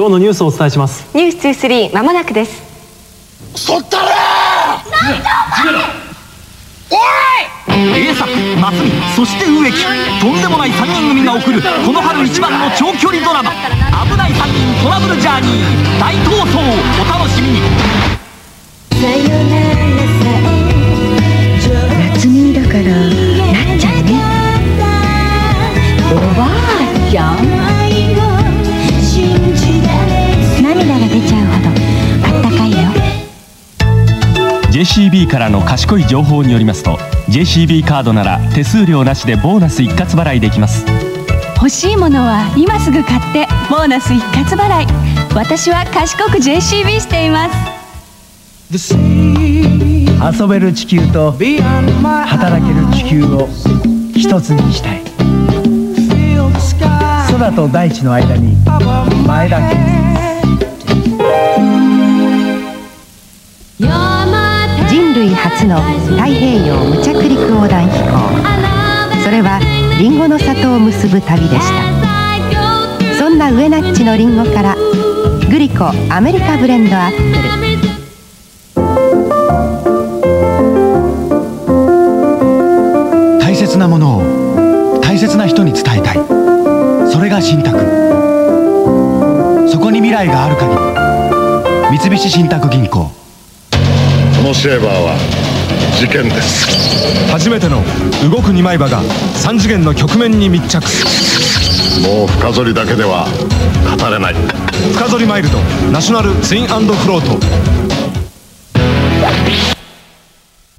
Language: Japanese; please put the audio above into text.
今日のニュースをお伝えします。ニュース23まもなくです。そったれおい！A 作松見そして植木。とんでもない3人組が送るこの春一番の長距離ドラマ。危ない3人トラブルジャーニー。大逃走。お楽しみに。夏美だからなっちゃんね。おばあちゃん JCB からの賢い情報によりますと JCB カードなら手数料なしでボーナス一括払いできます。欲しいものは今すぐ買ってボーナス一括払い。私は賢く JCB しています。遊べる地球と働ける地球を一つにしたい。空と大地の間に前田健人類初の太平洋無着陸横断飛行。それはリンゴの里を結ぶ旅でした。そんな上ナッチのリンゴからグリコアメリカブレンドアップル。大切なものを大切な人に伝えたい。それが信託。そこに未来がある限り三菱信託銀行。のシェーバーは事件です。初めての動く二枚刃が3次元の局面に密着もう深剃りだけでは語れない。深剃りマイルドナショナルツインフロート